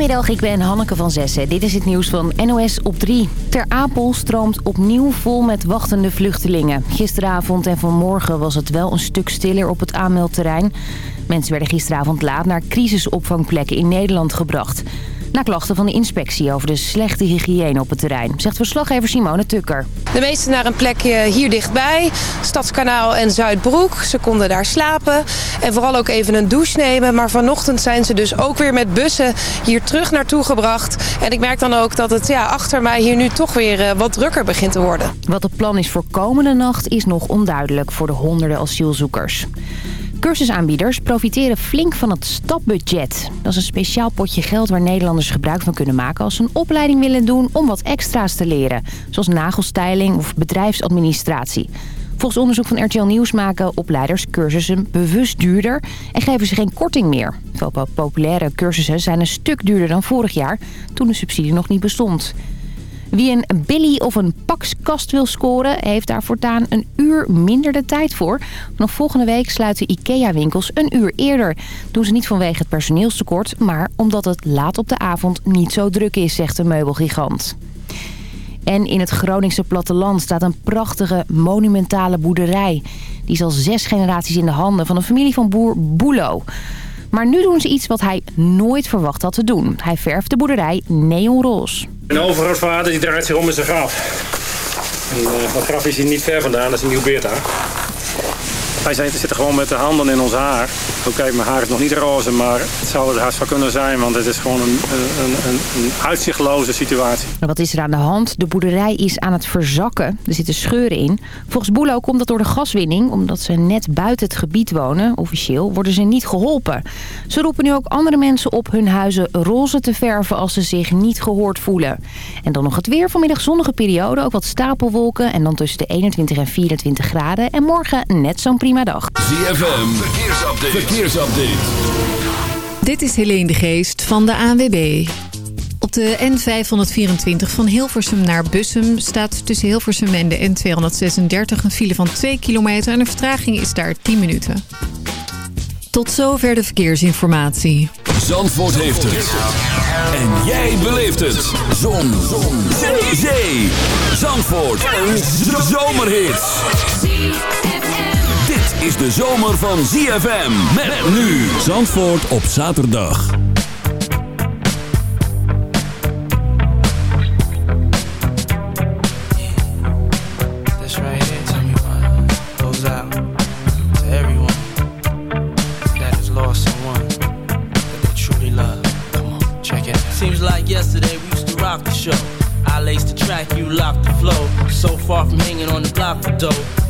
Goedemiddag, ik ben Hanneke van Zessen. Dit is het nieuws van NOS op 3. Ter Apel stroomt opnieuw vol met wachtende vluchtelingen. Gisteravond en vanmorgen was het wel een stuk stiller op het aanmeldterrein. Mensen werden gisteravond laat naar crisisopvangplekken in Nederland gebracht. Na klachten van de inspectie over de slechte hygiëne op het terrein, zegt verslaggever Simone Tukker. De meesten naar een plekje hier dichtbij, Stadskanaal en Zuidbroek. Ze konden daar slapen en vooral ook even een douche nemen. Maar vanochtend zijn ze dus ook weer met bussen hier terug naartoe gebracht. En ik merk dan ook dat het ja, achter mij hier nu toch weer eh, wat drukker begint te worden. Wat het plan is voor komende nacht is nog onduidelijk voor de honderden asielzoekers. Cursusaanbieders profiteren flink van het stapbudget. Dat is een speciaal potje geld waar Nederlanders gebruik van kunnen maken... als ze een opleiding willen doen om wat extra's te leren. Zoals nagelstyling of bedrijfsadministratie. Volgens onderzoek van RTL Nieuws maken opleiders cursussen bewust duurder... en geven ze geen korting meer. Veel populaire cursussen zijn een stuk duurder dan vorig jaar... toen de subsidie nog niet bestond. Wie een Billy of een Paxkast wil scoren, heeft daar voortaan een uur minder de tijd voor. Nog volgende week sluiten IKEA-winkels een uur eerder. Doen ze niet vanwege het personeelstekort, maar omdat het laat op de avond niet zo druk is, zegt de meubelgigant. En in het Groningse platteland staat een prachtige, monumentale boerderij. Die is al zes generaties in de handen van een familie van boer Boelo. Maar nu doen ze iets wat hij nooit verwacht had te doen. Hij verft de boerderij neonroze. Mijn overgrootvader die draait zich om in zijn graf. En uh, dat graf is hier niet ver vandaan, dat is een nieuw Beerta. Wij zitten gewoon met de handen in ons haar. Oké, mijn haar is nog niet roze, maar het zou het haast van kunnen zijn. Want het is gewoon een, een, een, een uitzichtloze situatie. Wat is er aan de hand? De boerderij is aan het verzakken. Er zitten scheuren in. Volgens Boelo komt dat door de gaswinning. Omdat ze net buiten het gebied wonen, officieel, worden ze niet geholpen. Ze roepen nu ook andere mensen op hun huizen roze te verven als ze zich niet gehoord voelen. En dan nog het weer. Vanmiddag zonnige periode, ook wat stapelwolken. En dan tussen de 21 en 24 graden. En morgen net zo'n prima dag. ZFM, verkeersupdate. verkeersupdate. Dit is Helene de Geest van de ANWB. Op de N524 van Hilversum naar Bussum staat tussen Hilversum en de N236 een file van 2 kilometer en de vertraging is daar 10 minuten. Tot zover de verkeersinformatie. Zandvoort heeft het. En jij beleeft het. Zon. Zon. Zee. Zandvoort. Een zomerhit. Is de zomer van ZFM. Met nu. Zandvoort op zaterdag. This right here, tell me what goes out to everyone that has lost someone that they truly love. Come on, check it out. Seems like yesterday we used to rock the show. I laced the track, you locked the flow. So far from hanging on the block for.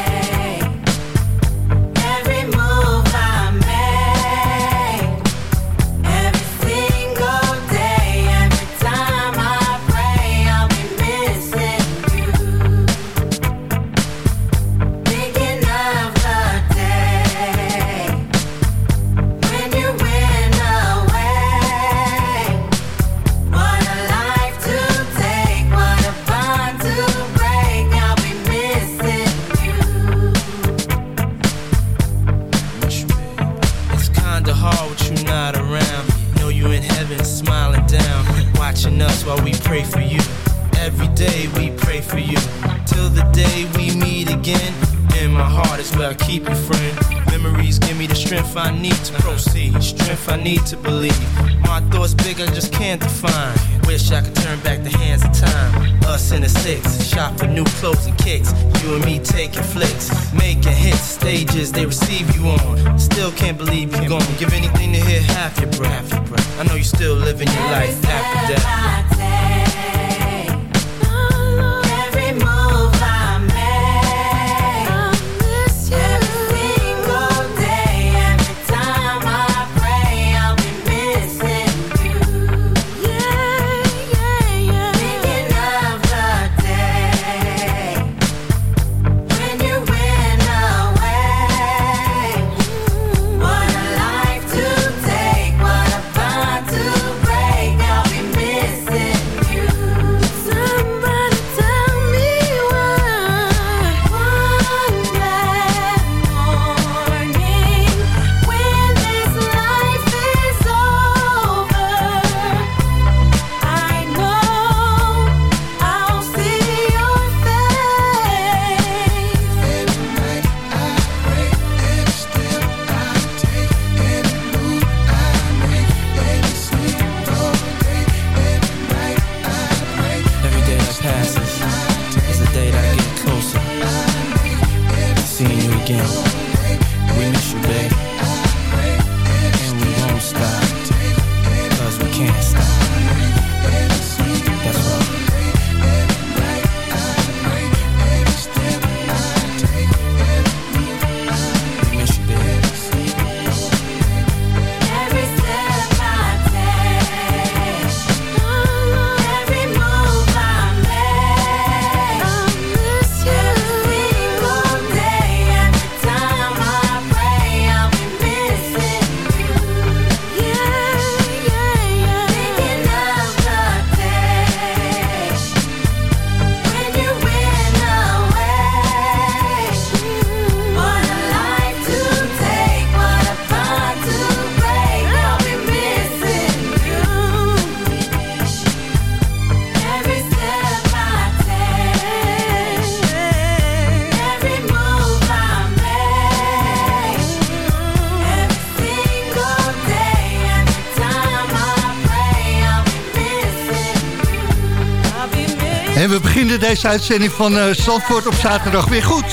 Deze uitzending van eh Zandvoort op zaterdag weer goed.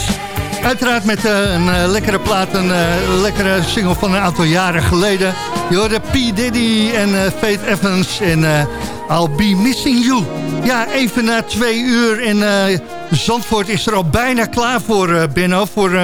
Uiteraard met eh, een eh, lekkere plaat, een lekkere single van een aantal jaren geleden. Je hoorde P. Diddy en Faith Evans en I'll Be Missing You. Ja, even na twee uur en eh, Zandvoort is er al bijna klaar voor, Benno. Voor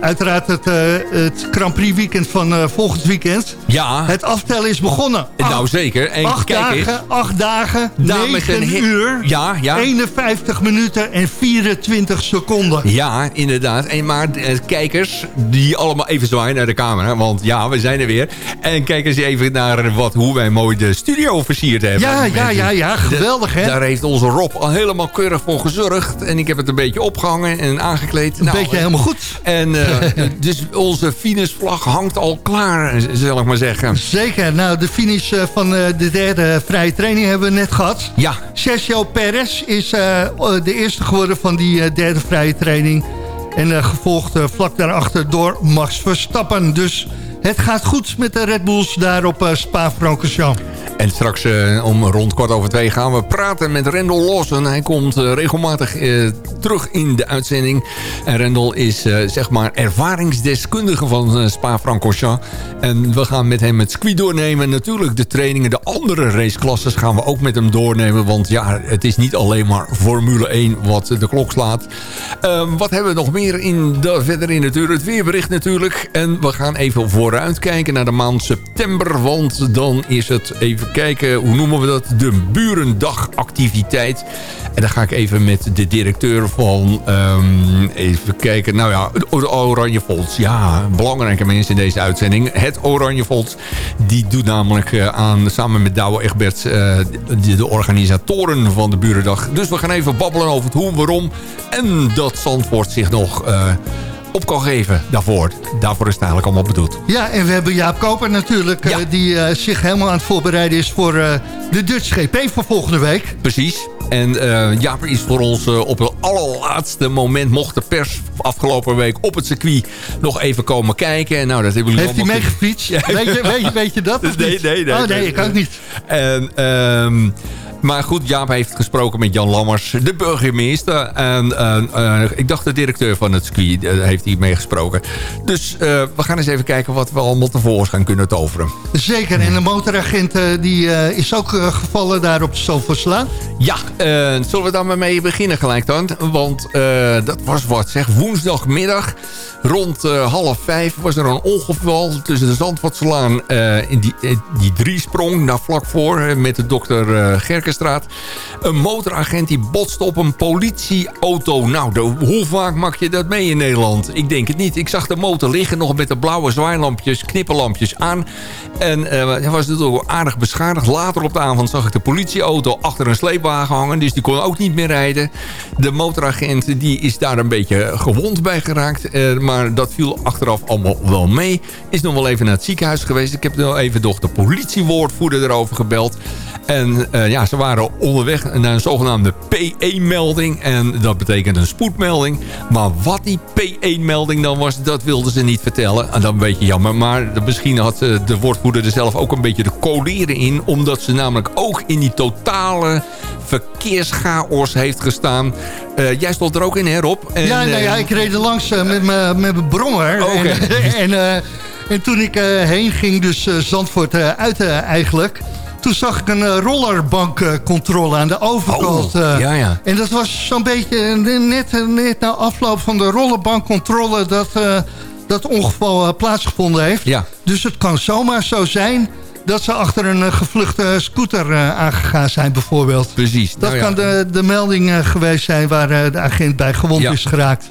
uiteraard het, het Grand Prix weekend van volgend weekend. Ja, Het aftellen is begonnen. Nou zeker. En Acht kijk eens. dagen, acht dagen, Daar met 9 een he- uur, Ja, ja. 51 minuten en 24 seconden. Ja, inderdaad. En maar eh, kijkers die allemaal even zwaaien naar de camera. Want ja, we zijn er weer. En kijk eens even naar wat, hoe wij mooi de studio versierd hebben. Ja, ja, ja, ja, geweldig hè. Daar heeft onze Rob al helemaal keurig voor gezorgd. En ik heb het een beetje opgehangen en aangekleed. Een Nou, beetje helemaal goed. En eh, dus onze Venusvlag hangt al klaar, zal ik maar zeggen. Zeker, nou de finish van eh, de derde vrije training hebben we net gehad. Ja, Sergio Perez is eh, de eerste geworden van die eh, derde vrije training. En eh, gevolgd eh, vlak daarachter door Max Verstappen. Dus het gaat goed met de Red Bulls daar op eh, Spa-Francorchamps. En straks eh, om rond kwart over twee gaan we praten met Rendel Lawson. Hij komt eh, regelmatig terug in de uitzending. En Rendel is zeg maar ervaringsdeskundige van Spa-Francorchamps. En we gaan met hem het circuit doornemen. Natuurlijk de trainingen, de andere raceklasses gaan we ook met hem doornemen. Want ja, het is niet alleen maar Formule 1 wat de klok slaat. Wat hebben we nog meer in de, verder in het uur? Het weerbericht natuurlijk. En we gaan even vooruit kijken naar de maand september. Want dan is het even kijken, hoe noemen we dat? De Burendagactiviteit. En dan ga ik even met de directeur van... ehm, even kijken, nou ja, de Oranje Fonds. Ja, belangrijke mensen in deze uitzending. Het Oranje Fonds, die doet namelijk eh, aan... samen met Douwe Egberts, eh, de, organisatoren van de Burendag. Dus we gaan even babbelen over het hoe waarom. En dat Zandvoort zich nog... eh, op kan geven daarvoor. Daarvoor is het eigenlijk allemaal bedoeld. Ja, en we hebben Jaap Koper natuurlijk, eh, Ja. die eh, zich helemaal aan het voorbereiden is voor eh, de Dutch GP van volgende week. Precies. En eh Jaap is voor ons op het allerlaatste moment... mocht de pers afgelopen week op het circuit nog even komen kijken. En nou, dat hebben jullie Heeft hij meegefietst? Weet, je, weet, weet je dat? Nee, nee, nee, Oh nee, nee. ik ook niet. En, ehm, maar goed, Jaap heeft gesproken met Jan Lammers, de burgemeester. En eh, ik dacht de directeur van het circuit eh, heeft hier mee gesproken. Dus eh, we gaan eens even kijken wat we allemaal tevoorschijn kunnen toveren. Zeker, en de motoragent die, is ook gevallen daar op de Stoffelslaan. Ja, zullen we dan maar mee beginnen gelijk dan? Want dat was wat zeg, woensdagmiddag rond half vijf was er een ongeval tussen de Zandvoortslaan in die, die driesprong daar vlak voor met de dokter eh, Een motoragent die botste op een politieauto. Nou, hoe vaak mag je dat mee in Nederland? Ik denk het niet. Ik zag de motor liggen nog met de blauwe zwaailampjes, knipperlampjes aan. En eh, hij was natuurlijk aardig beschadigd. Later op de avond zag ik de politieauto achter een sleepwagen hangen. Dus die kon ook niet meer rijden. De motoragent die is daar een beetje gewond bij geraakt. Eh, maar dat viel achteraf allemaal wel mee. Is nog wel even naar het ziekenhuis geweest. Ik heb nog even door de politiewoordvoerder erover gebeld. En eh, ja, ze waren onderweg naar een zogenaamde P1-melding. En dat betekent een spoedmelding. Maar wat die P1-melding dan was, dat wilden ze niet vertellen. En dat een beetje jammer. Maar misschien had de woordvoerder er zelf ook een beetje de coleren in. Omdat ze namelijk ook in die totale verkeerschaos heeft gestaan. Eh, jij stond er ook in, hè Rob? En, ja, nou ja, eh, ik reed er langs met mijn met mijn brommer. Oké. En, en, eh, en toen ik heen ging, dus Zandvoort uit eigenlijk... Toen zag ik een eh, rollerbankcontrole aan de overkant. Oh, eh. ja, ja. En dat was zo'n beetje eh, net, net na afloop van de rollerbankcontrole... dat dat ongeval plaatsgevonden heeft. Ja. Dus het kan zomaar zo zijn dat ze achter een gevluchte scooter aangegaan zijn bijvoorbeeld. Precies. Dat Nou ja. kan de, de melding geweest zijn waar de agent bij gewond Ja. is geraakt.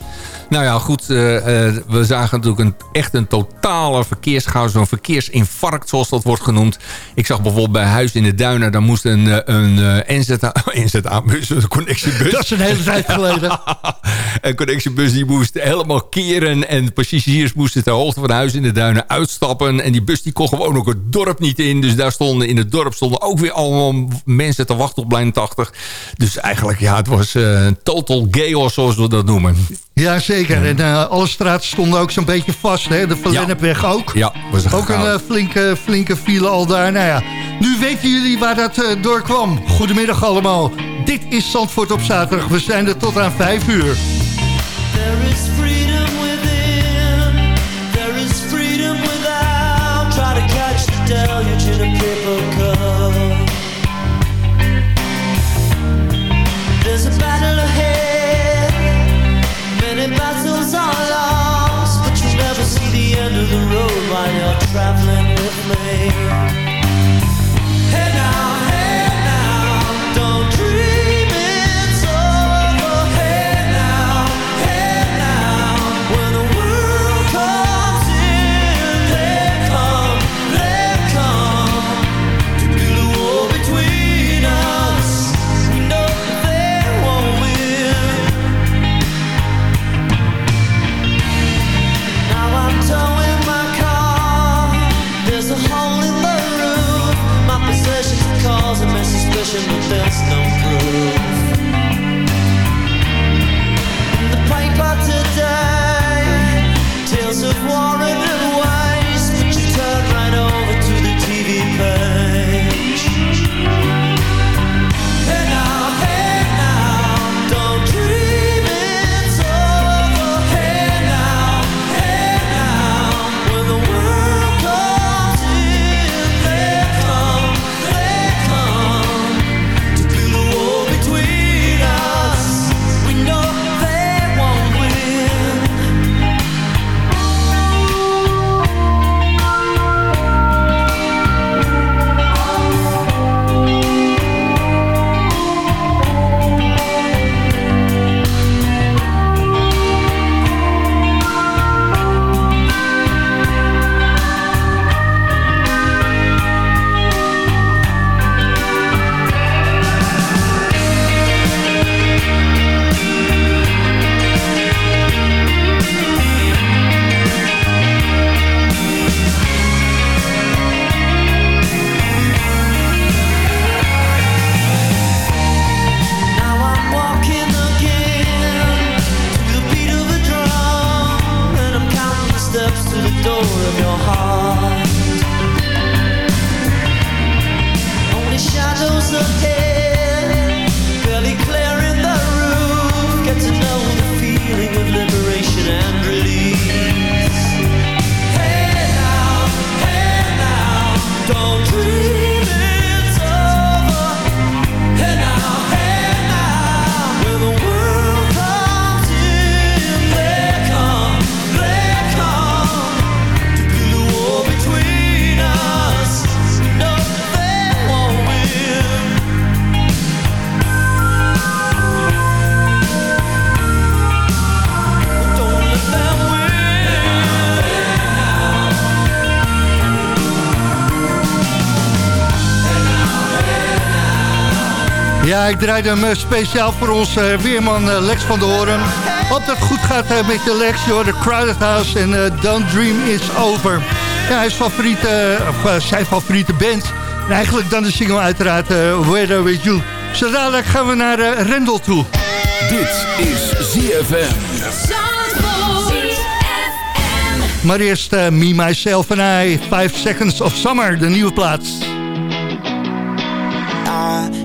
Nou ja, goed. eh, eh, we zagen natuurlijk een, echt een totale verkeerschaos. Een verkeersinfarct, zoals dat wordt genoemd. Ik zag bijvoorbeeld bij Huis in de Duinen... daar moest een, eh, een NZA, NZA-bus, een connectiebus... Dat is een hele tijd geleden. een connectiebus die moest helemaal keren... en de passagiers moesten ter hoogte van Huis in de Duinen uitstappen. En die bus die kon gewoon ook het dorp niet in. Dus daar stonden in het dorp stonden ook weer allemaal mensen te wachten op lijn 80. Dus eigenlijk, ja, het was eh, total chaos, zoals we dat noemen. Ja, zeker. En eh, alle straten stonden ook zo'n beetje vast. Hè? De Verlennepweg ook. Ja, was een Ook een eh, flinke, flinke file al daar. Nou ja, Nu weten jullie waar dat eh, door kwam. Goedemiddag allemaal. Dit is Zandvoort op zaterdag. We zijn er tot aan 5 uur. There is Ja, ik draaide hem eh, speciaal voor ons eh, weerman eh, Lex van der Hoorn. Hoop dat het goed gaat met je Lex. joh. de Crowded House en eh, Don't Dream Is Over. Ja, hij is favoriete, of, zijn favoriete band. En eigenlijk dan de single uiteraard eh, Weather With You. Zo dadelijk gaan we naar eh, Rendel toe. Dit is ZFM. Maar eerst eh, Me, Myself and I, 5 Seconds of Summer, de nieuwe plaats.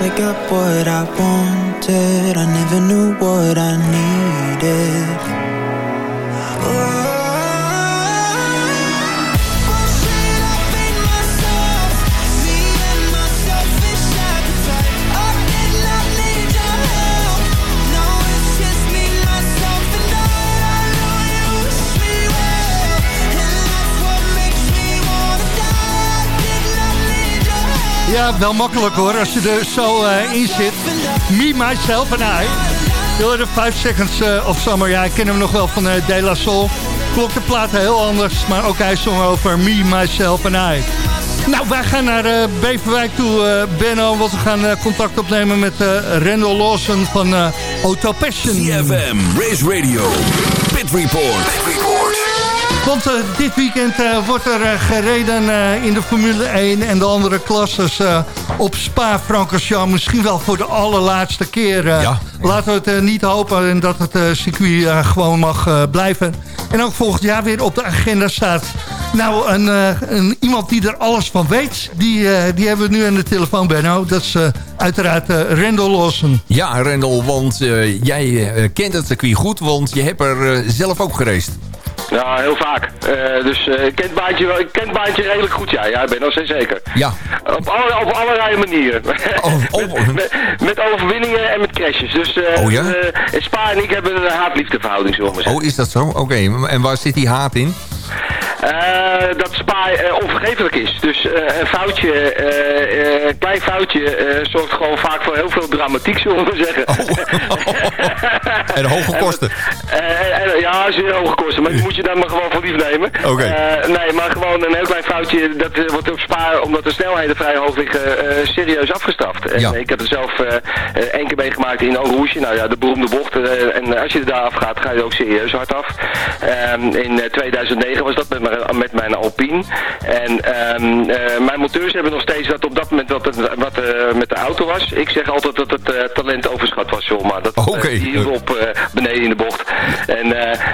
I got what I wanted. Wel makkelijk hoor, als je er zo eh, in zit. Me, myself en I. Je hoorde 5 Seconds eh, of Summer. Ja, ik ken hem nog wel van eh, De La Soul. Klopt de plaat heel anders, maar ook hij zong over Me, myself en I. Nou, wij gaan naar Beverwijk toe, Benno. Want we gaan contact opnemen met Randall Lawson van Auto Passion. CFM, Race Radio, Pit Report. Want eh, dit weekend eh, wordt er eh, gereden in de Formule 1 en de andere klasses op Spa-Francorchamps. Misschien wel voor de allerlaatste keer. Ja. Laten we het niet hopen en dat het circuit gewoon mag blijven. En ook volgend jaar weer op de agenda staat. Nou, een, een, iemand die er alles van weet, die, die hebben we nu aan de telefoon, Benno. Dat is uiteraard eh Randall Lawson. Ja, Rendel, want jij kent het circuit goed, want je hebt er zelf ook geraced. Ja, heel vaak. Eh, dus eh, ik ken het baantje wel. Ik ken het baantje redelijk goed, ja. Ja, ben steeds zeker. Ja. Op, alle, op allerlei manieren. met, met, met overwinningen en met crashes. Dus eh Oh ja? Spa en ik hebben een haat-liefde verhouding, zullen we maar zeggen. Oh, is dat zo? Oké, en waar zit die haat in? Eh, dat spaar uh, onvergeeflijk is. Dus eh, een foutje, een klein foutje, zorgt gewoon vaak voor heel veel dramatiek, zullen we zeggen. Oh. En hoge kosten. Ja, zeer hoge kosten, maar die moet je dan maar gewoon voor lief nemen. Okay. nee, maar gewoon een heel klein foutje, dat wordt op spaar omdat de snelheden vrij hoog liggen, serieus afgestraft. En ik heb er zelf één keer meegemaakt in Rouge. Nou ja, de beroemde bocht. en als je er daar af gaat, ga je er ook serieus hard af. Ehm, in 2009 was dat met mijn, met mijn Alpine. En ehm, eh, mijn moteurs hebben nog steeds dat op dat moment dat wat eh, met de auto was. Ik zeg altijd dat het uh, talent overschat was, joh. Maar dat okay. hierop beneden in de bocht. En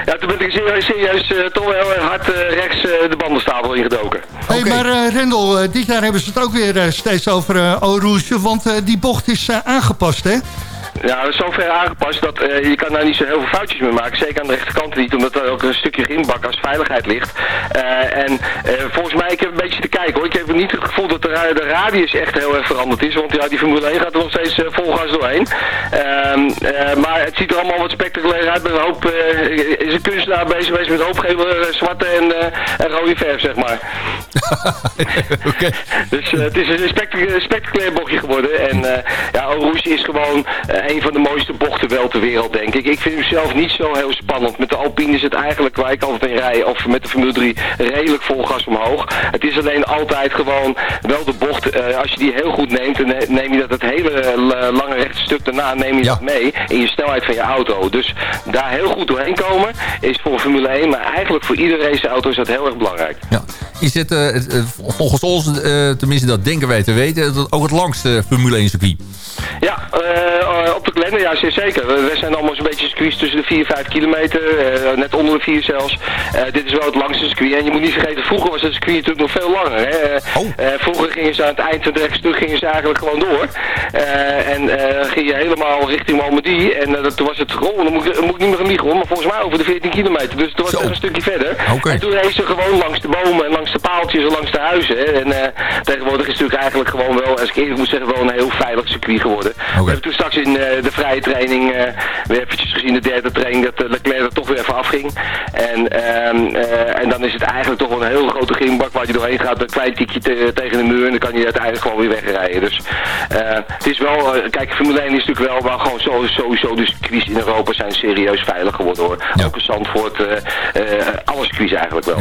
ja, toen ben ik serieus, serieus toch wel heel hard rechts de bandenstapel ingedoken. Hé, hey, maar Rendel, dit jaar hebben ze het ook weer steeds over uh, Want die bocht is aangepast, hè? Ja, dat is zo ver aangepast dat eh, je kan daar niet zo heel veel foutjes mee maken. Zeker aan de rechterkant niet, omdat er ook een stukje rimbak als veiligheid ligt. Eh, en eh, volgens mij, ik heb een beetje te kijken hoor. Ik heb niet het gevoel dat de, de radius echt heel erg veranderd is. Want ja, die Formule 1 gaat er nog steeds vol gas doorheen. Ehm, eh, maar het ziet er allemaal wat spectaculair uit. Met een hoop, is een kunstenaar bezig geweest met een hoop gele, eh, zwarte en, en rode verf, zeg maar. Dus eh, het is een spectac- spectaculair bochtje geworden. En ja, Rouge is gewoon een van de mooiste bochten wel ter wereld, denk ik. Ik vind hem zelf niet zo heel spannend. Met de Alpine is het eigenlijk waar ik altijd in rij, of met de Formule 3, redelijk vol gas omhoog. Het is alleen altijd gewoon wel de bocht, eh, als je die heel goed neemt, dan ne- neem je dat het hele eh, lange rechte stuk daarna neem je dat mee in je snelheid van je auto. Dus daar heel goed doorheen komen is voor Formule 1, maar eigenlijk voor iedere raceauto is dat heel erg belangrijk. Ja. Is het eh, volgens ons, tenminste dat denken wij te weten, ook het langste Formule 1 circuit? Ja, eh, op de kalender, ja, zeker. We, we zijn allemaal zo'n beetje circuits tussen de 4 en 5 kilometer, eh, net onder de 4 zelfs. Eh, dit is wel het langste circuit. En je moet niet vergeten, vroeger was het circuit natuurlijk nog veel langer. Hè? Eh, eh, vroeger gingen ze aan het eind van het rechtstuk gingen ze eigenlijk gewoon door. Eh, en eh, ging je helemaal richting Malmedy. En eh, toen was het gewoon, dan moet, ik- dan moet ik niet meer liegen hoor, maar volgens mij over de 14 kilometer. Dus toen was het een stukje verder. En toen reed ze gewoon langs de bomen en langs de paaltjes en langs de huizen. hè. En eh, tegenwoordig is het natuurlijk eigenlijk gewoon wel, als ik eerlijk moet zeggen, wel een heel veilig circuit geworden. We hebben toen straks in eh, de vrije training eh, weer eventjes gezien, de derde training, dat eh, Leclerc er toch weer even afging. En, ehm, eh, en dan is het eigenlijk toch wel een heel grote gingbak waar je doorheen gaat, een klein tikje te- tegen de muur en dan kan je uiteindelijk gewoon weer wegrijden. Dus eh, het is wel, eh, kijk, Formule 1 is natuurlijk wel, wel gewoon zo, sowieso de circuits in Europa zijn serieus veilig geworden hoor. Ook in Zandvoort, eh, eh, alle circuits eigenlijk wel.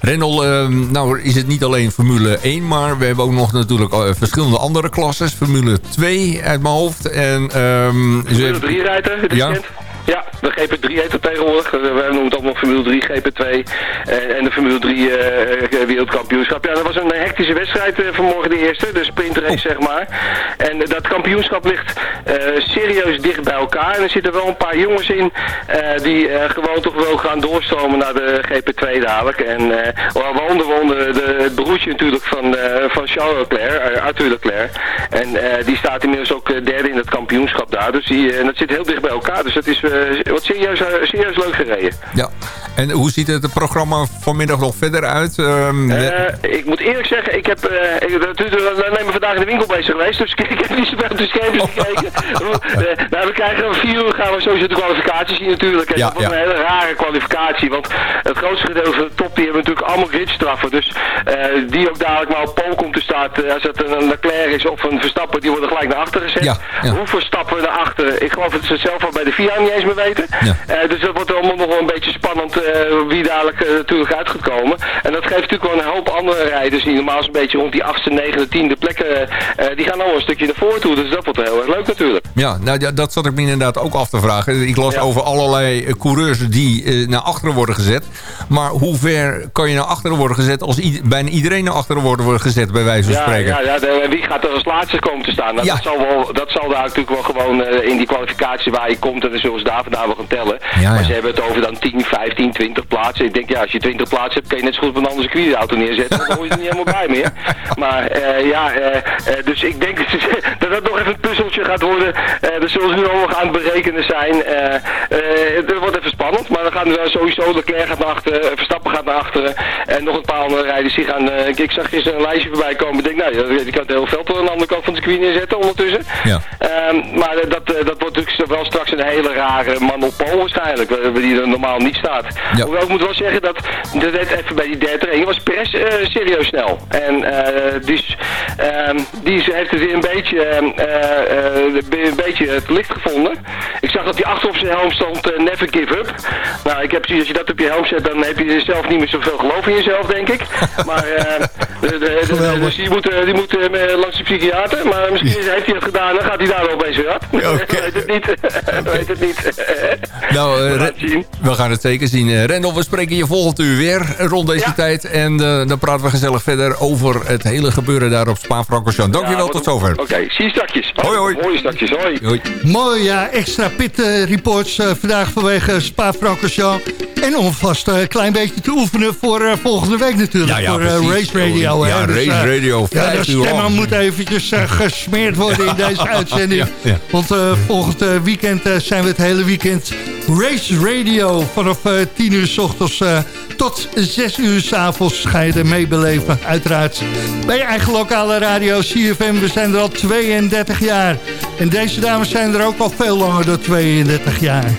Rendel, ehm, nou is het niet alleen Formule 1, maar we hebben ook nog natuurlijk eh, verschillende andere klasses. Formule 2 uit mijn hoofd. En, ehm, Formule 3 rijden, dit Ja. weekend. Ja, we de GP3 heet het tegenwoordig. Wij noemen het allemaal Formule 3, GP2 en, de Formule 3 eh, wereldkampioenschap. Ja, dat was een hectische wedstrijd eh, vanmorgen de eerste, de sprintrace zeg maar. En eh, dat kampioenschap ligt eh, serieus dicht bij elkaar. En er zitten wel een paar jongens in eh, die eh, gewoon toch wel gaan doorstromen naar de GP2 dadelijk. En eh waaronder onder de, het broertje natuurlijk van, eh, van Charles Leclerc, eh, Arthur Leclerc. En eh, die staat inmiddels ook eh, derde in het kampioenschap daar. Dus die, eh, en dat zit heel dicht bij elkaar. Dus dat is wat serieus, eh, serieus leuk gereden. Ja. En hoe ziet het programma vanmiddag nog verder uit? Ehm, we- Eh, ik moet eerlijk zeggen, ik heb eh, natuurlijk we zijn vandaag in de winkel bezig geweest, dus ik, heb niet zoveel op de schermpjes gekeken. Eh, nou, we krijgen om vier uur gaan we sowieso de kwalificatie zien natuurlijk. En Ja, dat wordt ja. een hele rare kwalificatie, want het grootste gedeelte van de top die hebben natuurlijk allemaal gridstraffen. Dus eh, die ook dadelijk maar op pol komt te staan. eh, als het een Leclerc is of een Verstappen, die worden gelijk naar achter gezet. Ja, ja. Hoeveel stappen naar achter? Ik geloof dat ze het zelf al bij de FIA niet eens meer weten. Eh, dus dat wordt allemaal nog wel een beetje spannend eh, wie dadelijk eh, natuurlijk uit gaat komen. En dat geeft natuurlijk wel een hoop andere rijders die normaal zo'n beetje rond die 8e, 9e, 10e plekken, eh, die gaan allemaal een stukje naar voren toe. Dus dat wordt heel erg leuk natuurlijk. Ja, nou, ja, dat zat ik me inderdaad ook af te vragen. Ik las over allerlei eh, coureurs die eh, naar achteren worden gezet. Maar hoe ver kan je naar achteren worden gezet... als bijna iedereen naar achteren wordt, gezet, bij wijze van Ja, spreken? ja, ja de- wie gaat er als laatste komen te staan? Nou, dat, zal wel, dat zal daar natuurlijk wel gewoon eh, in die kwalificatie waar je komt en dan zullen ze daar vandaan wel gaan tellen. Maar ze hebben het over dan 10, 15, 20 plaatsen. Ik denk ja, als je 20 plaatsen hebt, kan je net zo goed op een andere circuitauto neerzetten. Dan hoor je er niet helemaal bij meer. Maar eh, ja, eh, eh, dus ik denk dat dat nog even een puzzeltje gaat worden. Dat zullen ze nu allemaal aan het berekenen zijn. Het wordt even spannend, maar dan gaan we sowieso, Leclerc gaat naar achteren, Verstappen gaat naar achteren. En nog een paar andere rijders die gaan, ik zag gisteren een lijstje voorbij komen. Ik denk, nou, ja, die kan het heel veld aan de andere kant van het circuit neerzetten ondertussen. Ja. Ehm, maar dat, dat wordt natuurlijk wel straks een hele rare man op waarschijnlijk, die er normaal niet staat. Hoewel ik moet wel zeggen dat, dat even bij die derde training was Perez eh, serieus snel. En eh, dus, ehm, die heeft het weer een beetje, eh, een beetje het licht gevonden. Ik zag dat hij achter op zijn helm stond, never give up. Nou, ik heb precies, als je dat op je helm zet, dan heb je zelf niet meer zoveel geloof in jezelf, denk ik. Maar, de, de, dus die moet, die moet langs de psychiater. Maar misschien heeft hij het gedaan, dan gaat hij daar wel opeens weer af. weet het niet. weet het niet. Nou, we gaan het zeker zien. Eh, Rendel, we spreken je volgend uur weer rond deze tijd. En eh, dan praten we gezellig verder over het hele gebeuren daar op Spa-Francorchamps. Dankjewel, Ja, tot zover. Oké, zie je straks. Hoi, hoi. Hoi straks, hoi. Hoi. Mooi, ja. Extra pit eh, reports vandaag vanwege Spa-Francorchamps. En om vast een klein beetje te oefenen voor eh, volgende week natuurlijk. Ja, ja, voor eh. Race Radio. hè. Ja, Dus, Race Radio, Ja, de uur stemmen moet eventjes gesmeerd worden in deze uitzending. Ja, ja. Want eh, volgend weekend zijn we het hele weekend Race Radio. Vanaf 10 uur s ochtends eh, tot 6 uur s avonds ga je er meebeleven. Uiteraard bij je eigen lokale radio CFM. We zijn er al 32 jaar. En deze dames zijn er ook al veel langer dan 32 jaar.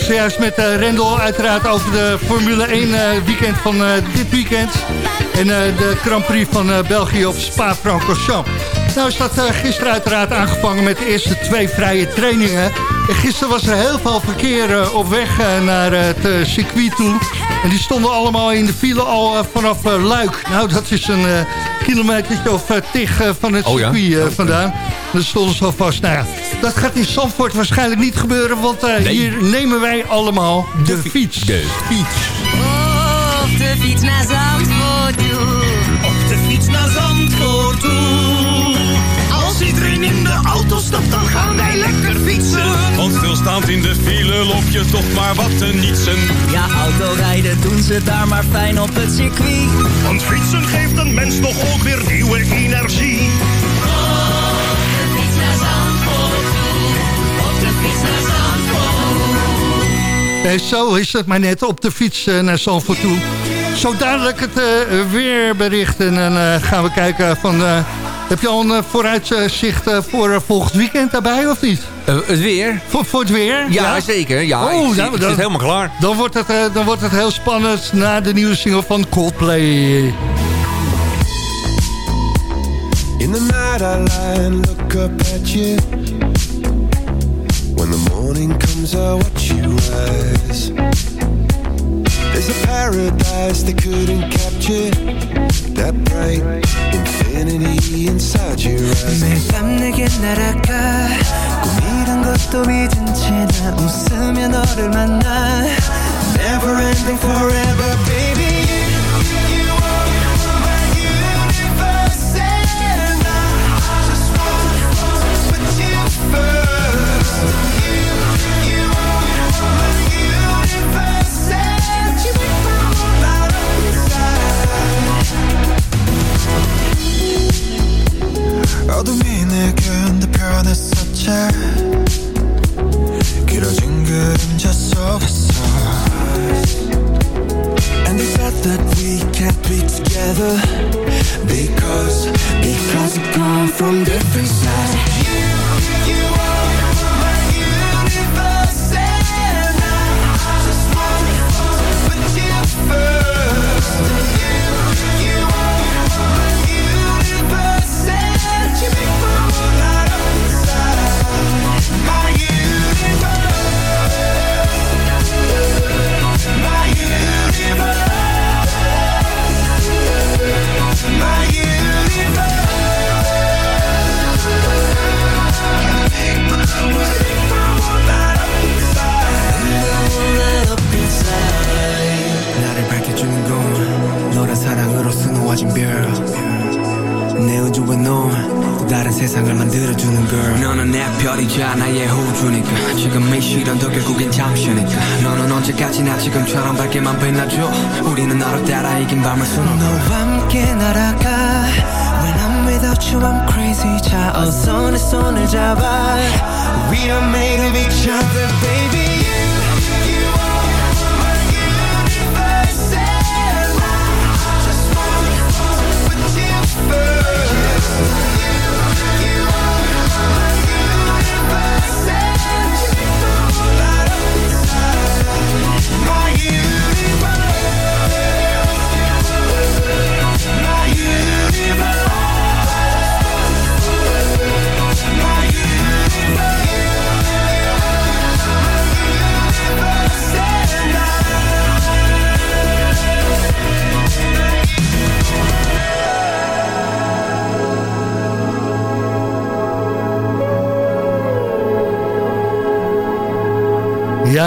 Spraken zojuist met uh, Rendel uiteraard over de Formule 1 uh, weekend van uh, dit weekend. En de Grand Prix van België op Spa-Francorchamps. Nou is dat gisteren uiteraard aangevangen met de eerste twee vrije trainingen. En gisteren was er heel veel verkeer op weg naar het circuit toe. En die stonden allemaal in de file al vanaf Luik. Nou, dat is een kilometer of tig van het oh, circuit ja? vandaan. Dat stonden ze al vast. Nou ja, dat gaat in Zandvoort waarschijnlijk niet gebeuren... want uh, nee. hier nemen wij allemaal de, de fiets. De fiets. Op de fiets naar Zandvoort toe. Op de fiets naar Zandvoort toe. Als iedereen in de auto stapt, dan gaan wij lekker fietsen. Want stilstaand in de file loop je toch maar wat te nietsen. Ja, autorijden doen ze daar maar fijn op het circuit. Want fietsen geeft een mens toch ook weer nieuwe energie. Nee, zo is het maar net op de fiets uh, naar Zandvoort toe. Zo dadelijk het uh, weerbericht. En dan uh, gaan we kijken van... heb je al een vooruitzicht voor volgend weekend daarbij of niet? het weer? Voor, voor het weer? Ja, ja? zeker. Ja, oh, ik, nou, ik dan, helemaal klaar. Dan wordt, het, dan wordt het heel spannend na de nieuwe single van Coldplay. In the night I lie and look up at you morning comes I watch you rise There's a paradise they couldn't capture That bright infinity inside your eyes 매일 밤 내게 날아가 꿈이란 것도 잊은 채 웃으며 너를 만나 Never ending forever baby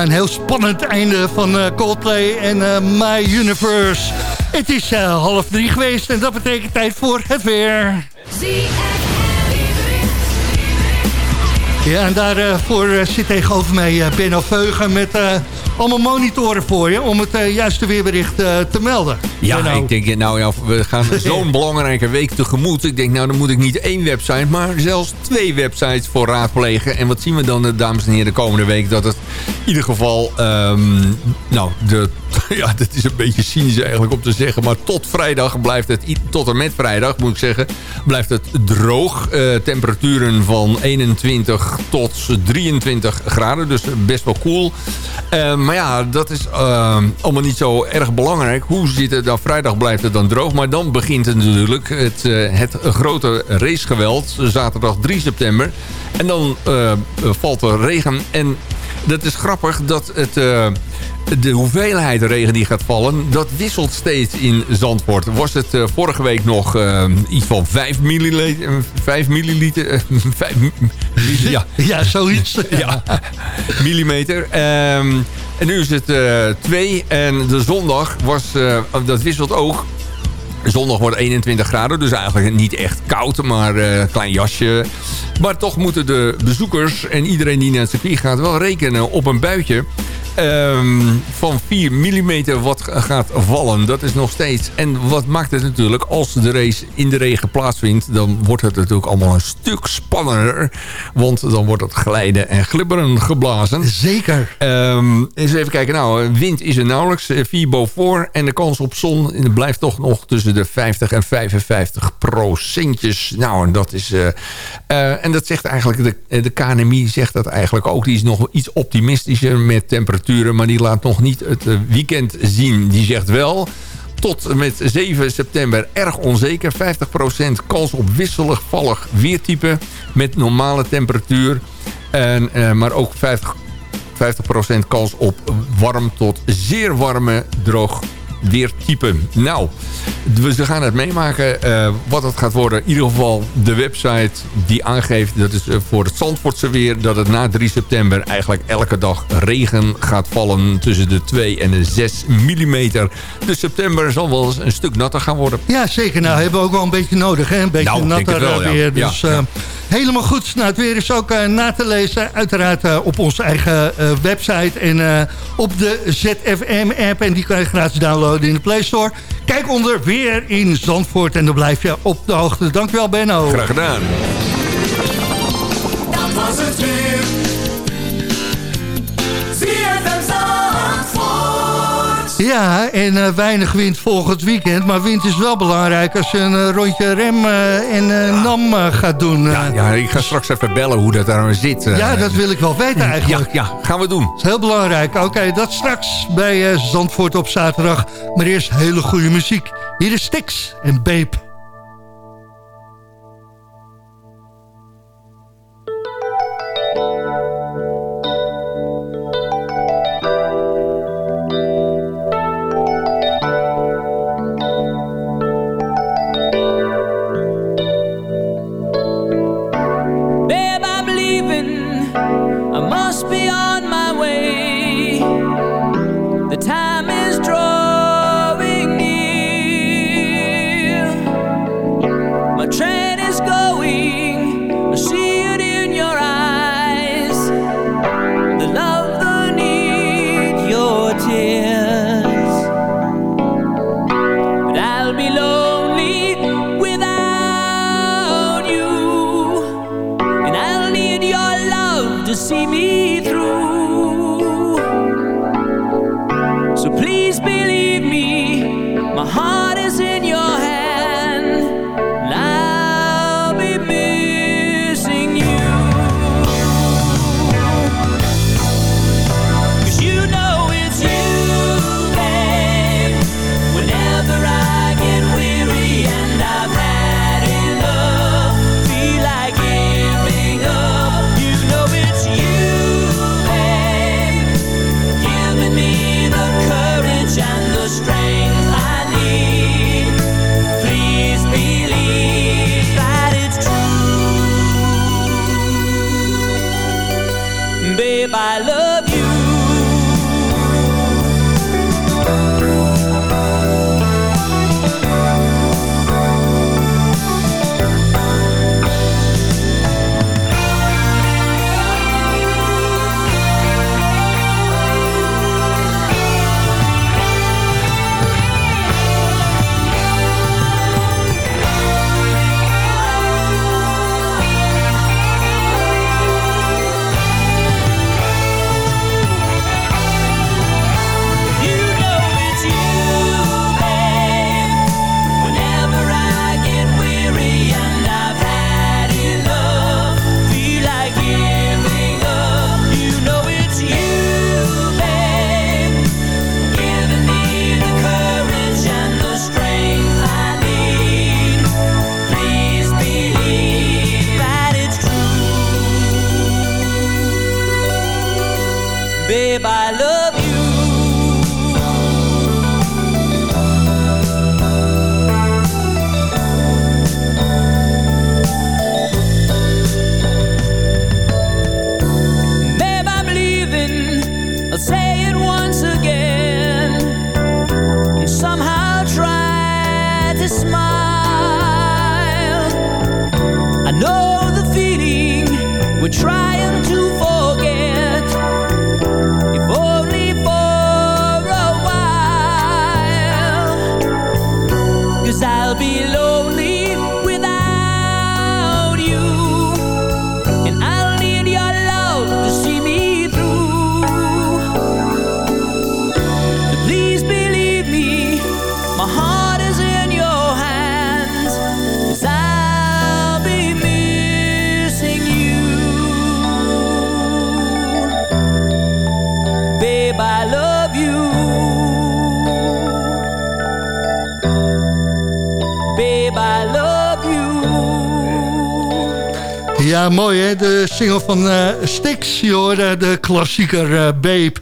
Een heel spannend einde van uh, Coldplay en uh, My Universe. Het is uh, half drie geweest en dat betekent tijd voor het weer. Ja, en daarvoor zit tegenover mij Benno Veugen met allemaal monitoren voor je... om het juiste weerbericht te melden. Ja, ik denk, nou ja, we gaan zo'n belangrijke week tegemoet. Ik denk, nou dan moet ik niet één website, maar zelfs twee websites voor raadplegen. En wat zien we dan, dames en heren, de komende week? Dat het ieder geval, um, nou, de ja, dat is een beetje cynisch eigenlijk om te zeggen. Maar tot vrijdag blijft het, tot en met vrijdag moet ik zeggen, blijft het droog. Uh, temperaturen van 21 tot 23 graden, dus best wel koel. Eh, maar ja, dat is eh, allemaal niet zo erg belangrijk. Hoe zit het dan? Vrijdag blijft het dan droog. Maar dan begint het natuurlijk het, eh, het grote racegeweld. Zaterdag 3 september. En dan eh, valt er regen. En dat is grappig dat het, eh, de hoeveelheid regen die gaat vallen... dat wisselt steeds in Zandvoort. Was het eh, vorige week nog eh, iets van 5 milliliter... 5 milliliter... eh, 5 mi- ja. ja, zoiets. ja, millimeter. Ehm, en nu is het 2. en de zondag was... dat wisselt ook. Zondag wordt 21 graden, dus eigenlijk niet echt koud, maar eh, een klein jasje. Maar toch moeten de bezoekers en iedereen die naar het circuit gaat wel rekenen op een buitje. Ehm, van 4 mm wat gaat vallen. Dat is nog steeds. En wat maakt het natuurlijk als de race in de regen plaatsvindt... dan wordt het natuurlijk allemaal een stuk spannender. Want dan wordt het glijden en glibberen geblazen. Zeker. Ehm, eens even kijken. Nou, wind is er nauwelijks. eh, 4 boven en de kans op zon blijft toch nog tussen de 50 en 55 procentjes. Nou, en dat is... eh, eh, en dat zegt eigenlijk... De, de KNMI zegt dat eigenlijk ook. Die is nog iets optimistischer met maar die laat nog niet het eh, weekend zien. Die zegt wel... Tot met 7 september erg onzeker. 50% kans op wisselig vallig weertype met normale temperatuur. En, eh, maar ook 50, 50% kans op warm tot zeer warme droog weertype. Nou, we gaan het meemaken eh, wat het gaat worden. In ieder geval de website die aangeeft, dat is eh, voor het Zandvoortse weer... dat het na 3 september eigenlijk elke dag regen gaat vallen... tussen de 2 en de 6 millimeter. Dus september zal wel eens een stuk natter gaan worden. Ja, zeker. Nou, hebben we ook wel een beetje nodig. Hè? Een beetje Nou, natter wel, eh, ja. weer. Ja, Dus ja. helemaal goed. Nou, het weer is ook na te lezen. Uiteraard op onze eigen website. En op de ZFM-app. En die kan je gratis downloaden in de Play Store. Kijk onder weer in Zandvoort. En dan blijf je op de hoogte. Dankjewel, Benno. Graag gedaan. Dat was het weer. Ja, en eh, weinig wind volgend weekend. Maar wind is wel belangrijk als je een eh, rondje rem eh, en nam gaat doen. eh. Ja, ik ga straks even bellen hoe dat daar zit. Ja, dat wil ik wel weten eigenlijk. Ja, ja, gaan we doen. Dat is heel belangrijk. Oké, dat straks bij Zandvoort op zaterdag. Maar eerst hele goede muziek. Hier is Stix en Babe. Ja, mooi hè, de single van eh Styx, je hoorde de klassieker eh Babe.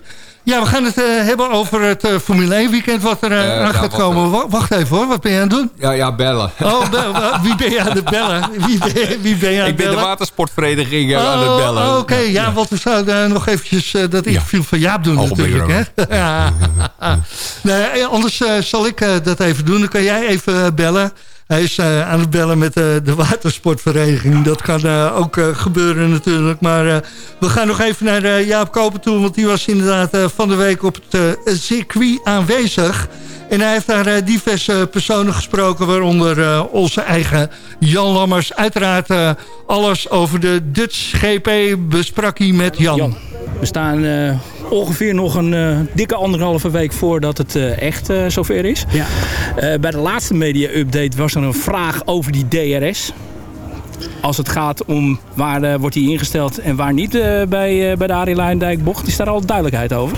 Ja, we gaan het eh, hebben over het eh, Formule 1 weekend wat er eh, Eh, aan ja, gaat komen. Wa- Wacht even hoor, wat ben je aan het doen? Ja, ja, bellen. Oh, be- wie ben je aan het bellen? Wie ben, wie ben je aan het Ik ben de bellen? watersportvereniging eh, aan het bellen. oh, Oké, ja, want we zouden eh, nog eventjes eh, dat interview van Jaap doen natuurlijk. Hè? ja. nee, eh, anders eh, zal ik eh, dat even doen. Dan kan jij even eh, bellen. Hij is eh, aan het bellen met eh, de watersportvereniging. Dat kan eh, ook gebeuren natuurlijk. Maar we gaan nog even naar Jaap Koper toe. Want die was inderdaad van de week op het circuit aanwezig. En hij heeft daar eh, diverse personen gesproken, waaronder eh, onze eigen Jan Lammers. Uiteraard eh, alles over de Dutch GP besprak hij met Jan. Jan. We staan eh, ongeveer nog een dikke anderhalve week voordat het eh, echt zover is. Ja. Eh, bij de laatste media-update was er een vraag over die DRS. Als het gaat om waar eh, wordt die ingesteld en waar niet eh, bij, eh, bij de Arie Luijendijk bocht. Is daar al duidelijkheid over?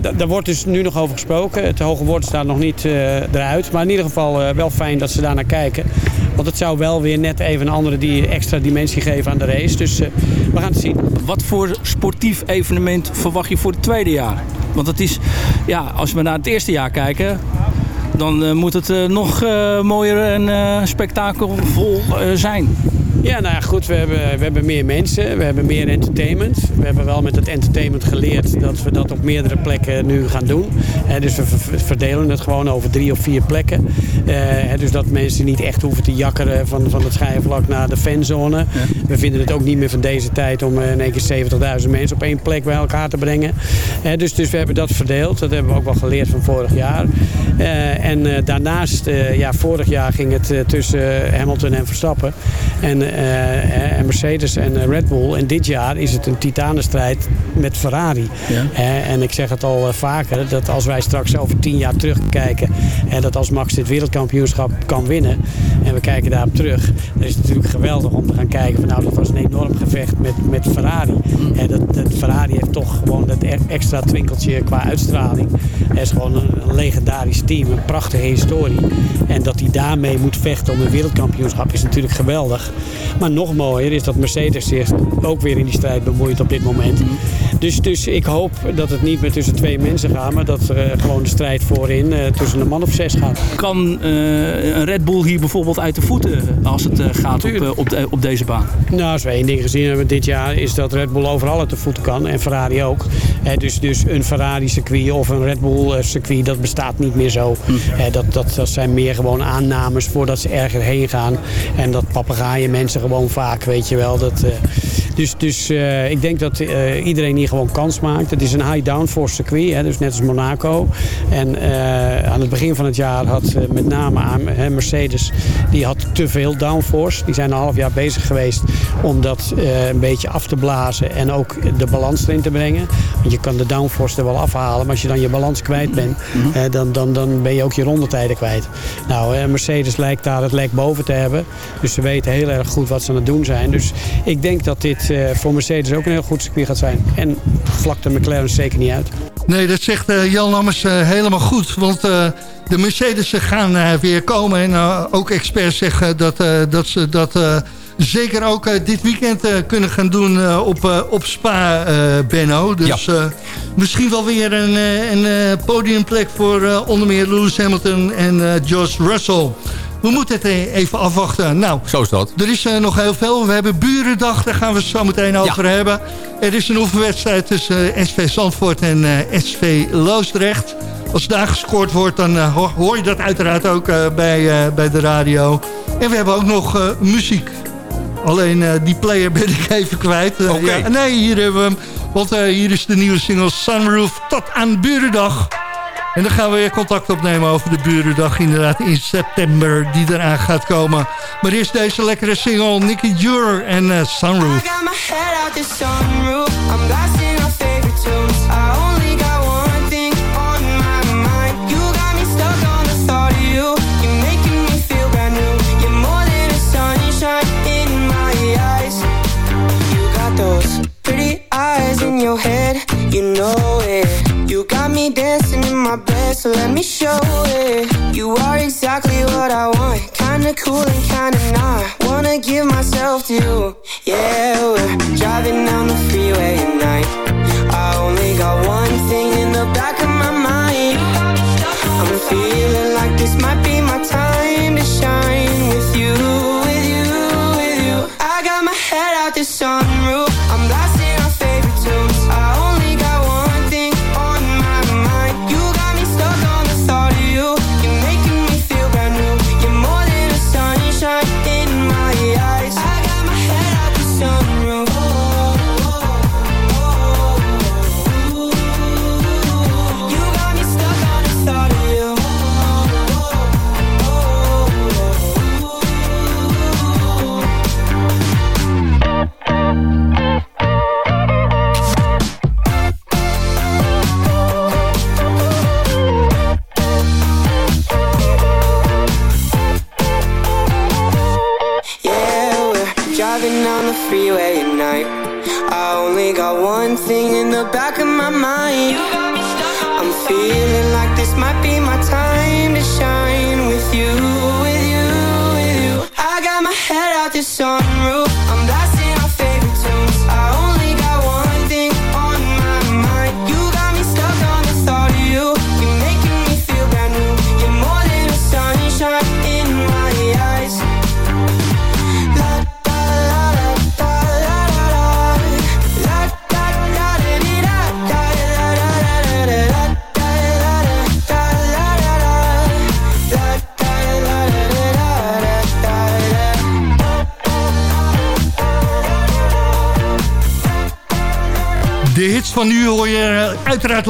Da- daar wordt dus nu nog over gesproken. Het hoge woord staat nog niet eruit. Maar in ieder geval wel fijn dat ze daar naar kijken. Want het zou wel weer net even een andere die extra dimensie geven aan de race. Dus we gaan het zien. Wat voor sportief evenement verwacht je voor het tweede jaar? Want het is, ja, als we naar het eerste jaar kijken, dan moet het nog mooier en spektakelvol zijn. Ja, nou ja, goed. We hebben, we hebben meer mensen. We hebben meer entertainment. We hebben wel met het entertainment geleerd dat we dat op meerdere plekken nu gaan doen. Hè, dus we ver- verdelen het gewoon over drie of vier plekken. Eh, dus dat mensen niet echt hoeven te jakkeren van, van het schijnvlak naar de fanzone. We vinden het ook niet meer van deze tijd om eh, in één keer 70.000 mensen op één plek bij elkaar te brengen. Dus, dus we hebben dat verdeeld. Dat hebben we ook wel geleerd van vorig jaar. Eh, en daarnaast, ja, vorig jaar ging het tussen Hamilton en Verstappen. En, en Mercedes en eh, Red Bull. En dit jaar is het een titanenstrijd met Ferrari. En ik zeg het al eh, vaker, dat als wij straks over tien jaar terugkijken... en dat als Max dit wereldkampioenschap kan winnen... en we kijken daarop terug... dan is het natuurlijk geweldig om te gaan kijken... van nou, dat was een enorm gevecht met, met Ferrari. Hè, dat, dat Ferrari heeft toch gewoon dat e- extra twinkeltje qua uitstraling. Het is gewoon een, een legendarisch team, een prachtige historie. En dat hij daarmee moet vechten om een wereldkampioenschap is natuurlijk geweldig. Maar nog mooier is dat Mercedes zich ook weer in die strijd bemoeit op dit moment. Dus, dus ik hoop dat het niet meer tussen twee mensen gaat, maar dat er eh, gewoon de strijd voorin eh, tussen een man of zes gaat. Kan eh, een Red Bull hier bijvoorbeeld uit de voeten als het gaat op, op, de- op deze baan? Nou, als we één ding gezien hebben dit jaar is dat Red Bull overal uit de voeten kan en Ferrari ook. Dus, dus een Ferrari circuit of een Red Bull eh, circuit, dat bestaat niet meer zo. Hè, dat, dat, dat zijn meer gewoon aannames voordat ze ergens heen gaan. En dat papegaaien mensen gewoon vaak, weet je wel. Dat, eh, dus dus eh, ik denk dat eh, iedereen hier gewoon kans maakt. Het is een high downforce circuit, hè, dus net als Monaco. En aan het begin van het jaar had met name aan, Mercedes, die had te veel downforce. Die zijn een half jaar bezig geweest om dat een beetje af te blazen en ook de balans erin te brengen. Want je kan de downforce er wel afhalen, maar als je dan je balans kwijt bent, eh, dan, dan, dan ben je ook je rondetijden kwijt. Nou, Mercedes lijkt daar het lek boven te hebben. Dus ze weten heel erg goed wat ze aan het doen zijn. Dus ik denk dat dit eh, voor Mercedes ook een heel goed circuit gaat zijn. En vlak de McLaren zeker niet uit. Nee, dat zegt eh, Jan Lammers eh, helemaal goed. Want eh, de Mercedes gaan eh, weer komen. En eh, ook experts zeggen dat, eh, dat ze dat eh, zeker ook dit weekend eh, kunnen gaan doen eh, op, eh, op Spa, eh, Benno. Dus eh, misschien wel weer een, eh, een eh, podiumplek voor eh, onder meer Lewis Hamilton en eh, George Russell. We moeten het eh, even afwachten. Nou, Zo is dat. er is eh, nog heel veel. We hebben Burendag, daar gaan we het zo meteen over hebben. Er is een oefenwedstrijd tussen eh, SV Zandvoort en SV Loosdrecht. Als daar gescoord wordt, dan ho- hoor je dat uiteraard ook bij, bij de radio. En we hebben ook nog muziek. Alleen die player ben ik even kwijt. Ja, nee, hier hebben we hem. Want hier is de nieuwe single Sunroof tot aan Burendag. En dan gaan we weer contact opnemen over de Burendag. Inderdaad in september die eraan gaat komen. Maar eerst deze lekkere single Nicky Jur en eh, Sunroof. You got me dancing in my bed, so let me show it. You are exactly what I want. Kinda cool and kinda not. Wanna give myself to you. Yeah, we're driving down the freeway at night. I only got one thing in the back of my mind. I'm feeling like this might be my time to shine with you, with you, with you. I got my head out the sunroof.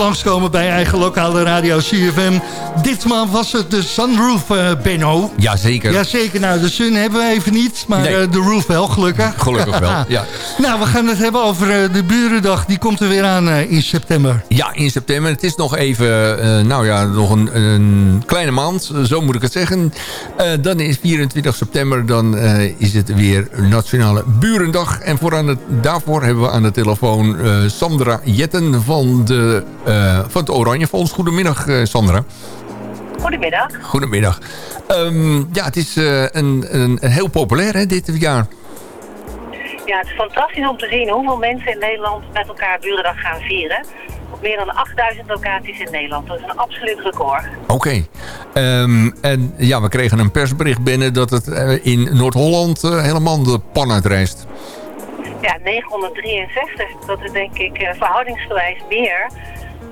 Langskomen bij eigen lokale radio CFM. Ditmaal was het de Sunroof, eh Benno. Jazeker. Jazeker, nou de sun hebben we even niet, maar Nee. eh, de roof wel, gelukkig. Gelukkig wel, ja. nou, we gaan het hebben over eh, de Burendag. Die komt er weer aan in september. Ja, in september. Het is nog even, nou ja, nog een, een kleine maand. Zo moet ik het zeggen. Dan is 24 september, dan is het weer Nationale Burendag. En voor aan het, daarvoor hebben we aan de telefoon Sandra Jetten van, de, van het Oranje Fonds. Goedemiddag, eh, Sandra. Goedemiddag. Goedemiddag. Ehm, ja, het is eh, een, een, een heel populair hè, dit jaar. Ja, het is fantastisch om te zien hoeveel mensen in Nederland met elkaar Burendag gaan vieren. Op meer dan 8000 locaties in Nederland. Dat is een absoluut record. Oké. Ehm, en ja, we kregen een persbericht binnen dat het eh, in Noord-Holland eh, helemaal de pan uitreist. Ja, 963. Dat is denk ik eh, verhoudingsgewijs meer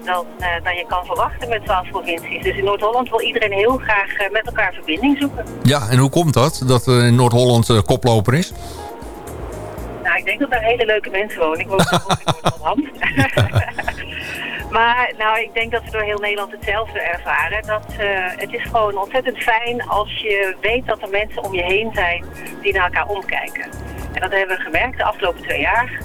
dan, eh, dan je kan verwachten met 12 provincies. Dus in Noord-Holland wil iedereen heel graag eh, met elkaar verbinding zoeken. Ja, en hoe komt dat? Dat eh, in Noord-Holland koploper is? Nou, ik denk dat daar hele leuke mensen wonen. Ik woon in Noord-Holland. maar nou, ik denk dat we door heel Nederland hetzelfde ervaren. Dat, het is gewoon ontzettend fijn als je weet dat er mensen om je heen zijn die naar elkaar omkijken. En dat hebben we gemerkt de afgelopen twee jaar.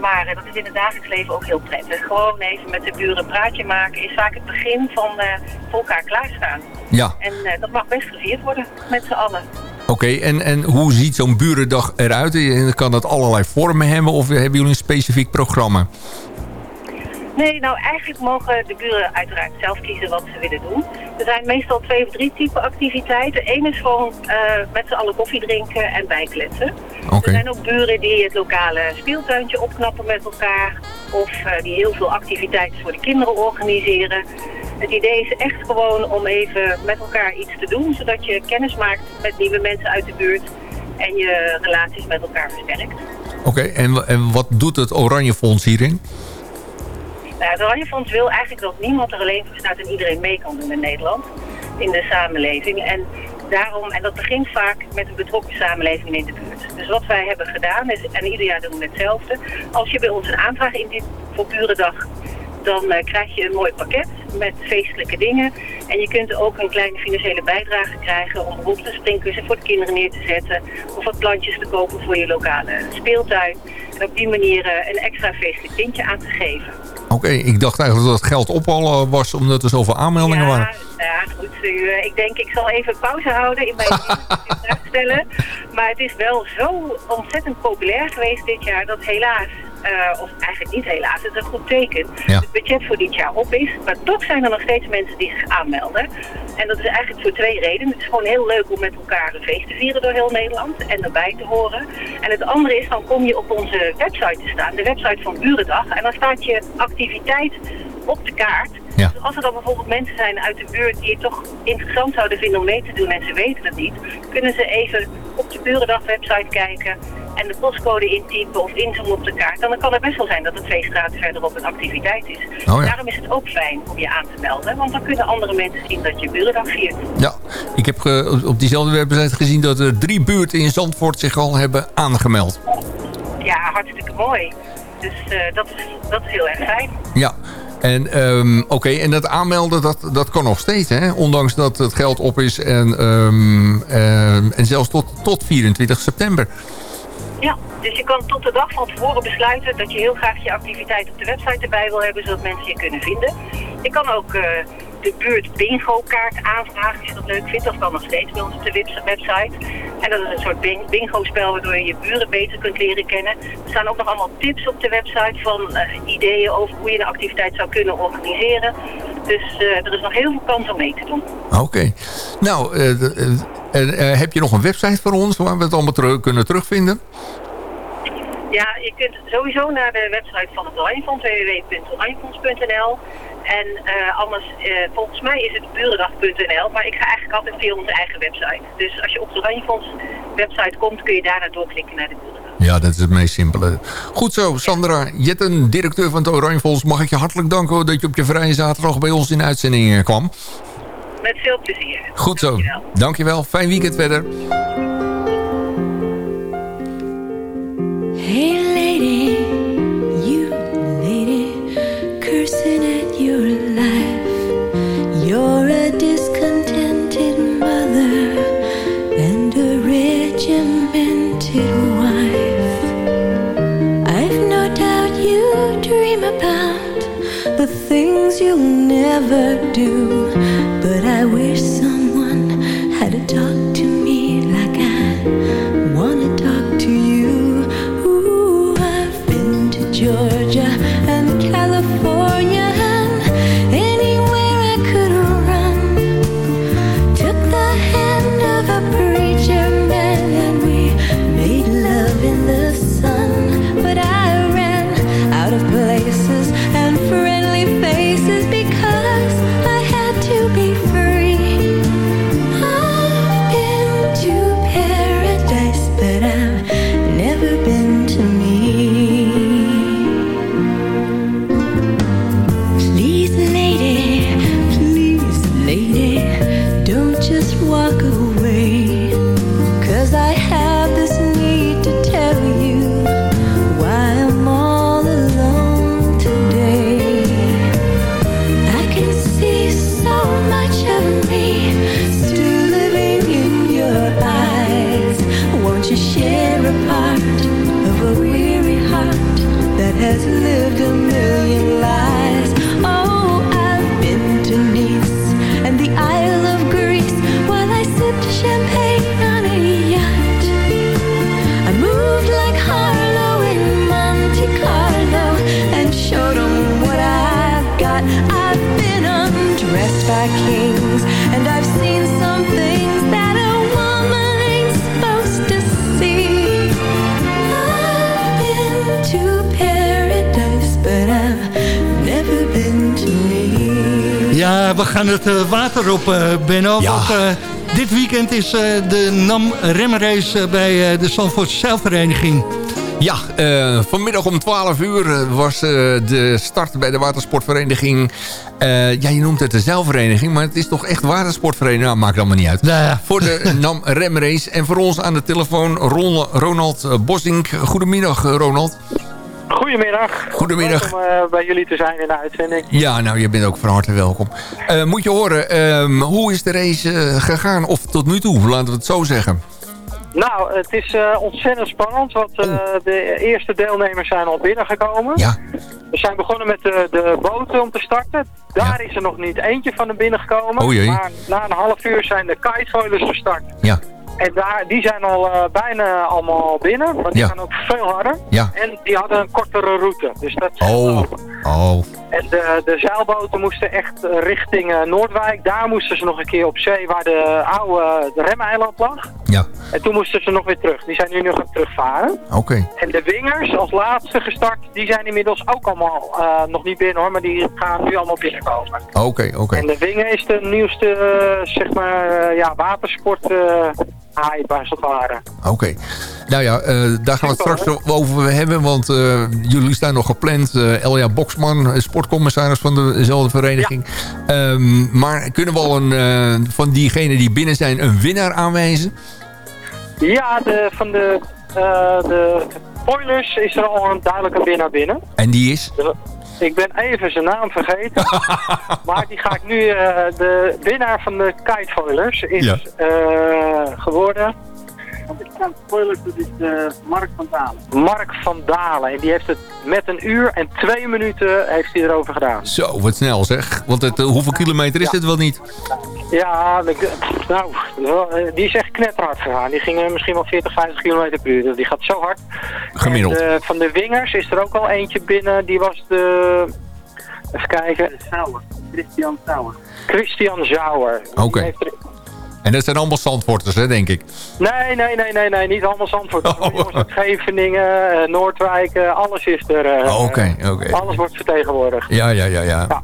Maar eh, dat is in het dagelijks leven ook heel prettig. Gewoon even met de buren een praatje maken is vaak het begin van eh, voor elkaar klaarstaan. Ja. En eh, dat mag best gevierd worden met z'n allen. Oké, en, en hoe ziet zo'n burendag eruit? Kan dat allerlei vormen hebben of hebben jullie een specifiek programma? Nee, nou eigenlijk mogen de buren uiteraard zelf kiezen wat ze willen doen. Er zijn meestal twee of drie typen activiteiten. Eén is gewoon eh, met z'n allen koffie drinken en bijkletsen. Er zijn ook buren die het lokale speeltuintje opknappen met elkaar. Of eh, die heel veel activiteiten voor de kinderen organiseren. Het idee is echt gewoon om even met elkaar iets te doen. Zodat je kennis maakt met nieuwe mensen uit de buurt. En je relaties met elkaar versterkt. Oké, en, en wat doet het Oranje Fonds hierin? Nou, het Oranje Fonds wil eigenlijk dat niemand er alleen voor staat en iedereen mee kan doen in Nederland. In de samenleving. En daarom, en dat begint vaak met een betrokken samenleving in de buurt. Dus wat wij hebben gedaan, is, en ieder jaar doen we hetzelfde. Als je bij ons een aanvraag indient voor Burendag, dan eh, krijg je een mooi pakket met feestelijke dingen. En je kunt ook een kleine financiële bijdrage krijgen om bijvoorbeeld een springkussen voor de kinderen neer te zetten. Of wat plantjes te kopen voor je lokale speeltuin. En op die manier eh, een extra feestelijk tintje aan te geven. Oké, ik dacht eigenlijk dat het geld op al eh, was omdat er zoveel aanmeldingen waren. Ja, goed. U, eh, ik denk, ik zal even pauze houden in mijn vraag stellen. Maar het is wel zo ontzettend populair geweest dit jaar dat helaas, eh, of eigenlijk niet helaas, het is een goed teken, het budget voor dit jaar op is. Maar toch zijn er nog steeds mensen die zich aanmelden. En dat is eigenlijk voor twee redenen. Het is gewoon heel leuk om met elkaar een feest te vieren door heel Nederland en erbij te horen. En het andere is, dan kom je op onze website te staan, de website van Burendag. En dan staat je activiteit op de kaart. Dus als er dan bijvoorbeeld mensen zijn uit de buurt die het toch interessant zouden vinden om mee te doen en ze weten het niet, kunnen ze even op de Burendag website kijken en de postcode intypen of inzoomen op de kaart. Dan kan het best wel zijn dat het twee straten verderop een activiteit is. Oh ja. Daarom is het ook fijn om je aan te melden, want dan kunnen andere mensen zien dat je Burendag viert. Ja, ik heb eh, op- op diezelfde website gezien dat er drie buurten in Zandvoort zich al hebben aangemeld. Ja, hartstikke mooi. Dus eh, dat, is, dat is heel erg fijn. Ja, en ehm, oké, en dat aanmelden, dat, dat kan nog steeds, hè? Ondanks dat het geld op is en, ehm, ehm, en zelfs tot, tot 24 september. Ja, dus je kan tot de dag van tevoren besluiten dat je heel graag je activiteit op de website erbij wil hebben, zodat mensen je kunnen vinden. Je kan ook eh, de buurt bingo kaart aanvragen als je dat leuk vindt. Dat kan nog steeds bij ons op de webs- website. En dat is een soort bing- bingo spel waardoor je je buren beter kunt leren kennen. Er staan ook nog allemaal tips op de website van eh, ideeën over hoe je een activiteit zou kunnen organiseren. Dus eh, er is nog heel veel kans om mee te doen. Oké. Nou, eh, heb je nog een website voor ons waar we het allemaal terug, kunnen terugvinden? Ja, je kunt sowieso naar de website van het Oranjefonds, www.oranjefonds.nl. En eh, anders, eh, volgens mij is het burendag.nl, maar ik ga eigenlijk altijd via onze eigen website. Dus als je op de Oranjefonds website komt, kun je daarna doorklikken naar de burendag. Ja, dat is het meest simpele. Goed zo, Sandra Jetten, directeur van het Oranje Fonds. Mag ik je hartelijk danken dat je op je vrije zaterdag bij ons in uitzending eh, kwam. Met veel plezier. Goed zo. Dankjewel. Fijn weekend verder. you never do. Het eh, water op, eh Benno. Ja. Want eh, dit weekend is de NAM remrace bij de Zandvoort Zeilvereniging. Ja, vanmiddag om 12 uur was de start bij de watersportvereniging. Ja, je noemt het de zeilvereniging, maar het is toch echt watersportvereniging? Nou, maakt allemaal niet uit. Voor de NAM Remrace. En voor ons aan de telefoon Ron- Ronald Bossink. Goedemiddag, Ronald. Goedemiddag. Goedemiddag. Leuk om eh, bij jullie te zijn in de uitzending. Ja, nou, je bent ook van harte welkom. Eh, moet je horen, ehm, hoe is de race eh, gegaan? Of tot nu toe, laten we het zo zeggen. Nou, het is ontzettend spannend, want eh, de eerste deelnemers zijn al binnengekomen. Ja. We zijn begonnen met de, de boten om te starten. Daar is er nog niet eentje van naar binnen gekomen. Oh jee. Maar na een half uur zijn de kitefoilers gestart. Ja. En daar, die zijn al eh, bijna allemaal binnen, want die Ja. gaan ook veel harder. Ja. En die hadden een kortere route. Dus dat Oh, oh. En de, de zeilboten moesten echt eh, richting eh, Noordwijk. Daar moesten ze nog een keer op zee waar de oude de remeiland lag. Ja. En toen moesten ze nog weer terug. Die zijn nu nog aan het terugvaren. Oké. En de wingers als laatste gestart, die zijn inmiddels ook allemaal nog niet binnen hoor. Maar die gaan nu allemaal binnenkomen. Oké, oké. En de wingen is de nieuwste, zeg maar, ja, watersport hype als het ware. Oké. Nou ja, eh, daar gaan we het straks over hebben. Want eh, jullie staan nog gepland. eh Elja Boksman, sportcommissaris van dezelfde vereniging. Ehm, maar kunnen we al een, van diegenen die binnen zijn een winnaar aanwijzen? Ja, de, van de, de Oilers is er al een duidelijke winnaar binnen. En die is? Ik ben even zijn naam vergeten. maar die ga ik nu... eh, de winnaar van de kitefoilers is Ja. Eh, geworden... Spoilers, dat is Mark van Dalen. Mark van Dalen. En die heeft het met een uur en twee minuten heeft hij erover gedaan. Zo, wat snel zeg. Want het, eh, hoeveel kilometer is dit wel niet? Ja, ik- nou, eh, die is echt knetterhard gegaan. Die ging eh, misschien wel 40, 50 km per uur. Dus die gaat zo hard. Gemiddeld. En, eh, van de wingers is er ook al eentje binnen. Die was de... Even kijken. Sauer. Christian Sauer. Christian Sauer. Oké. En dat zijn allemaal zandvoorters, hè, denk ik. Nee, nee, nee, nee, nee. Niet allemaal Zandvoort. Oh. Jongens uit Geveningen, eh, Noordwijk, eh, alles is er. eh, Oh, Oké, oké. Alles wordt vertegenwoordigd. Ja, ja, ja, ja.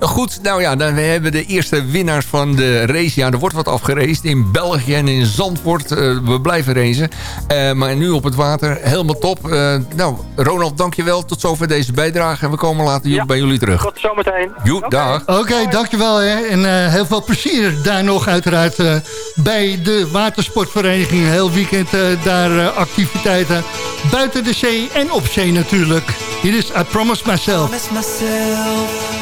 Goed, nou ja, dan we hebben de eerste winnaars van de race. Ja, er wordt wat afgeraced in België en in Zandvoort. Eh, we blijven racen. Eh, maar nu op het water, helemaal top. Eh, nou, Ronald, dankjewel. Tot zover deze bijdrage. En we komen later jullie- bij jullie terug. Tot zometeen. Joe, dag. Oké, dankjewel. Hè. En eh, heel veel plezier daar nog uiteraard bij de watersportvereniging. Heel weekend eh, daar activiteiten buiten de zee en op zee natuurlijk. Hier is I Promise Myself. promised myself I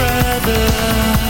brother.